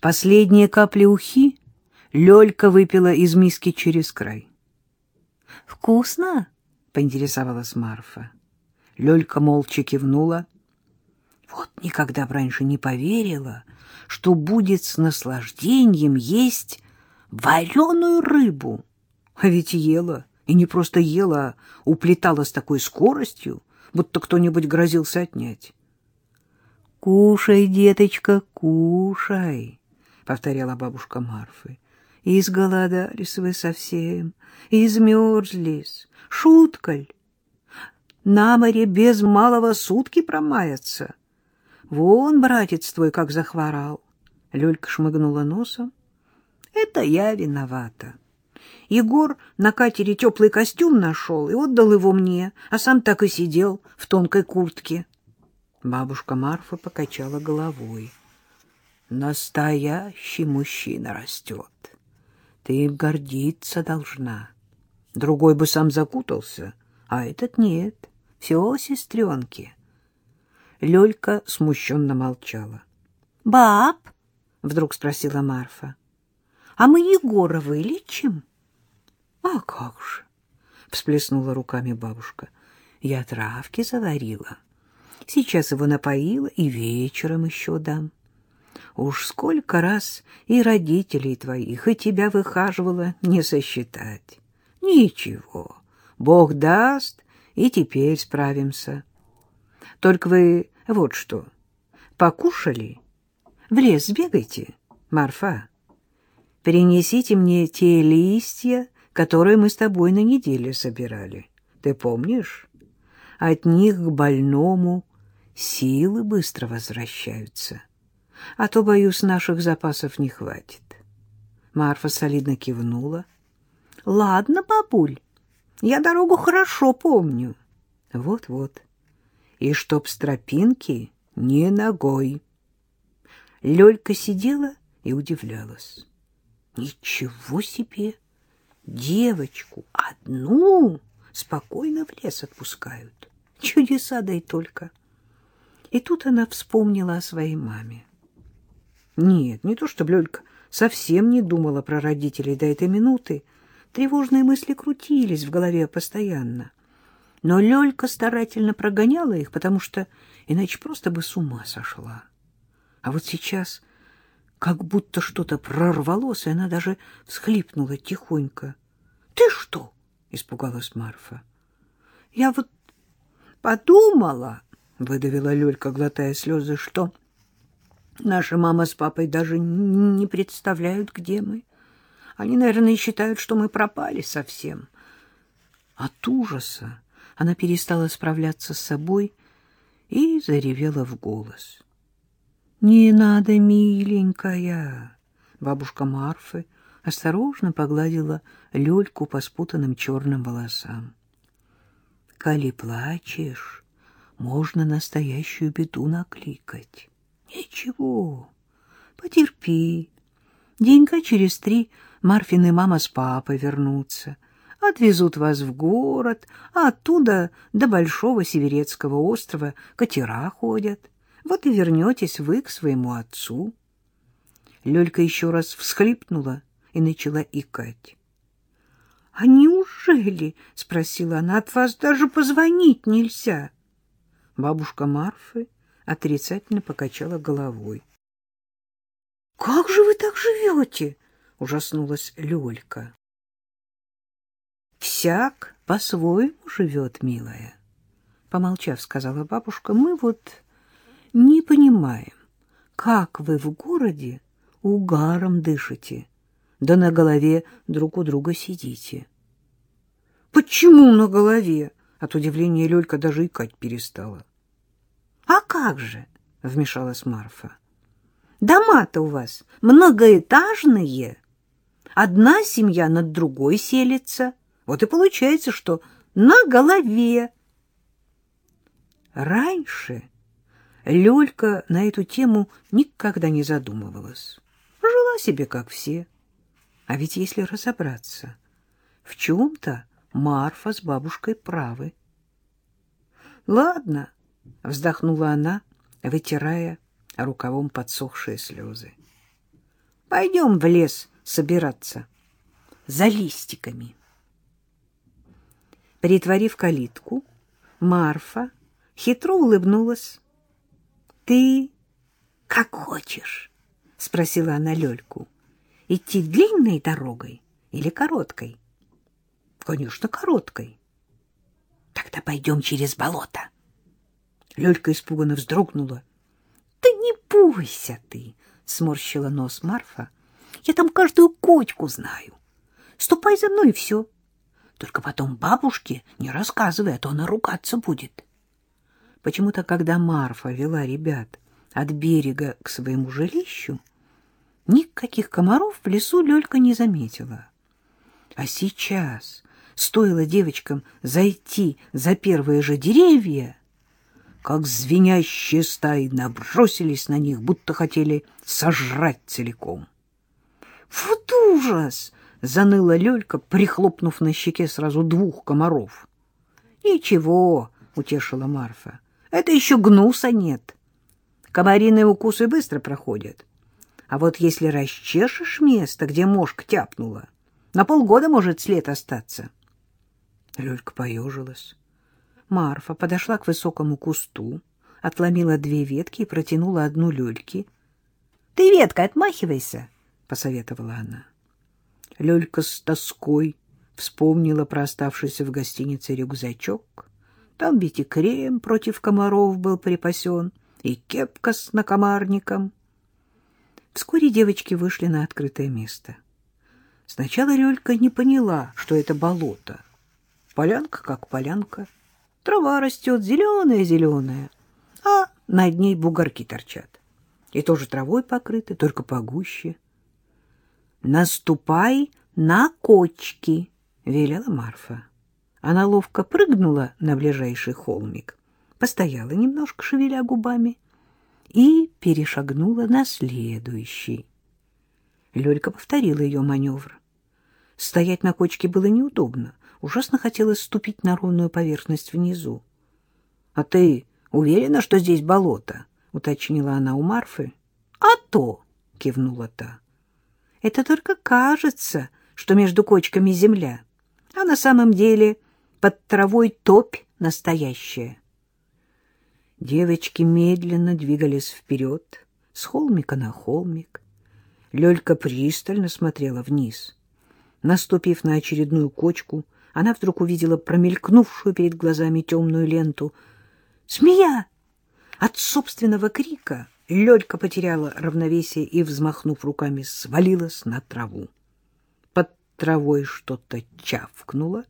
Последние капли ухи Лёлька выпила из миски через край. «Вкусно?» — поинтересовалась Марфа. Лёлька молча кивнула. Вот никогда раньше не поверила, что будет с наслаждением есть вареную рыбу. А ведь ела, и не просто ела, а уплетала с такой скоростью, будто кто-нибудь грозился отнять. — Кушай, деточка, кушай, — повторяла бабушка Марфы. — Изголодались вы совсем, измерзлись. Шуткаль. На море без малого сутки промаяться. Вон, братец твой, как захворал. Люлька шмыгнула носом. Это я виновата. Егор на катере теплый костюм нашел и отдал его мне, а сам так и сидел в тонкой куртке. Бабушка Марфа покачала головой. Настоящий мужчина растет. Ты им гордиться должна. Другой бы сам закутался, а этот нет. Все сестренки. Лёлька смущенно молчала. — Баб, — вдруг спросила Марфа, — а мы Егора вылечим? — А как же, — всплеснула руками бабушка, — я травки заварила. Сейчас его напоила и вечером еще дам. Уж сколько раз и родителей твоих, и тебя выхаживала не сосчитать. Ничего, Бог даст, и теперь справимся. Только вы вот что, покушали? В лес бегайте, Марфа. Принесите мне те листья, которые мы с тобой на неделе собирали. Ты помнишь? От них к больному силы быстро возвращаются. А то, боюсь, наших запасов не хватит. Марфа солидно кивнула. — Ладно, бабуль, я дорогу хорошо помню. Вот-вот. И чтоб с тропинки не ногой. Лёлька сидела и удивлялась. Ничего себе! Девочку одну спокойно в лес отпускают. Чудеса дай только. И тут она вспомнила о своей маме. Нет, не то чтобы Лёлька совсем не думала про родителей до этой минуты. Тревожные мысли крутились в голове постоянно. Но Лёлька старательно прогоняла их, потому что иначе просто бы с ума сошла. А вот сейчас как будто что-то прорвалось, и она даже всхлипнула тихонько. — Ты что? — испугалась Марфа. — Я вот подумала, — выдавила Лёлька, глотая слезы, — что наша мама с папой даже не представляют, где мы. Они, наверное, считают, что мы пропали совсем. От ужаса она перестала справляться с собой и заревела в голос. — Не надо, миленькая! Бабушка Марфы осторожно погладила Лёльку по спутанным черным волосам. — Коли плачешь, можно настоящую беду накликать. Ничего, потерпи. Денька через три Марфины мама с папой вернутся — отвезут вас в город, а оттуда до Большого Северецкого острова катера ходят. Вот и вернетесь вы к своему отцу. Лёлька еще раз всхлипнула и начала икать. — А неужели, — спросила она, — от вас даже позвонить нельзя? Бабушка Марфы отрицательно покачала головой. — Как же вы так живете? — ужаснулась Лёлька. Всяк по-своему живет, милая. Помолчав, сказала бабушка, мы вот не понимаем, как вы в городе угаром дышите, да на голове друг у друга сидите. Почему на голове? От удивления Лёлька даже икать перестала. А как же? Вмешалась Марфа. Дома-то у вас многоэтажные. Одна семья над другой селится. Вот и получается, что на голове. Раньше Лёлька на эту тему никогда не задумывалась. Жила себе, как все. А ведь если разобраться, в чем-то Марфа с бабушкой правы. «Ладно», — вздохнула она, вытирая рукавом подсохшие слезы. Пойдем в лес собираться. За листиками. Притворив калитку, Марфа хитро улыбнулась. — Ты как хочешь, — спросила она Лёльку. — Идти длинной дорогой или короткой? — Конечно, короткой. — Тогда пойдем через болото. Лёлька испуганно вздрогнула. — Да не бойся ты, — сморщила нос Марфа. — Я там каждую кочку знаю. Ступай за мной, и все. Только потом бабушке не рассказывай, а то она ругаться будет. Почему-то, когда Марфа вела ребят от берега к своему жилищу, никаких комаров в лесу Лёлька не заметила. А сейчас, стоило девочкам зайти за первые же деревья, как звенящие стаи набросились на них, будто хотели сожрать целиком. «Вот ужас!» — заныла Лёлька, прихлопнув на щеке сразу двух комаров. «Ничего», — утешила Марфа, — «это еще гнуса нет. Комариные укусы быстро проходят. А вот если расчешешь место, где мошка тяпнула, на полгода может след остаться». Лёлька поежилась. Марфа подошла к высокому кусту, отломила две ветки и протянула одну Лёльке. — Ты веткой отмахивайся, — посоветовала она. Лёлька с тоской вспомнила про оставшийся в гостинице рюкзачок. Там ведь и крем против комаров был припасен, и кепка с накомарником. Вскоре девочки вышли на открытое место. Сначала Лёлька не поняла, что это болото. Полянка как полянка — Трава растет зеленая-зеленая, а над ней бугорки торчат. И тоже травой покрыты, только погуще. «Наступай на кочки», — велела Марфа. Она ловко прыгнула на ближайший холмик, постояла немножко, шевеля губами, и перешагнула на следующий. Лёлька повторила ее маневр. Стоять на кочке было неудобно. Ужасно хотелось ступить на ровную поверхность внизу. — А ты уверена, что здесь болото? — уточнила она у Марфы. — А то! — кивнула та. — Это только кажется, что между кочками земля, а на самом деле под травой топь настоящая. Девочки медленно двигались вперед, с холмика на холмик. Лёлька пристально смотрела вниз. Наступив на очередную кочку, она вдруг увидела промелькнувшую перед глазами темную ленту. «Змея!» От собственного крика Лёлька потеряла равновесие и, взмахнув руками, свалилась на траву. Под травой что-то чавкнуло.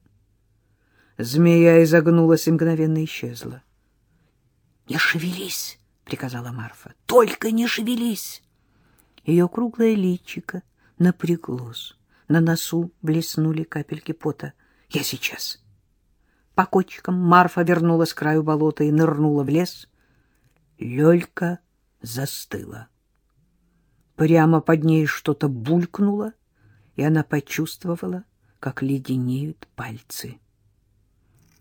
Змея изогнулась и мгновенно исчезла. — Не шевелись! — приказала Марфа. — Только не шевелись! Ее круглое личико напряглось. На носу блеснули капельки пота. Я сейчас. По кочкам Марфа вернулась к краю болота и нырнула в лес. Лёлька застыла. Прямо под ней что-то булькнуло, и она почувствовала, как леденеют пальцы.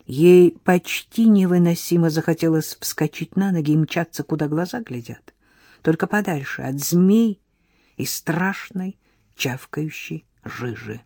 Ей почти невыносимо захотелось вскочить на ноги и мчаться, куда глаза глядят, только подальше от змей и страшной чавкающей жижи.